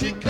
she comes.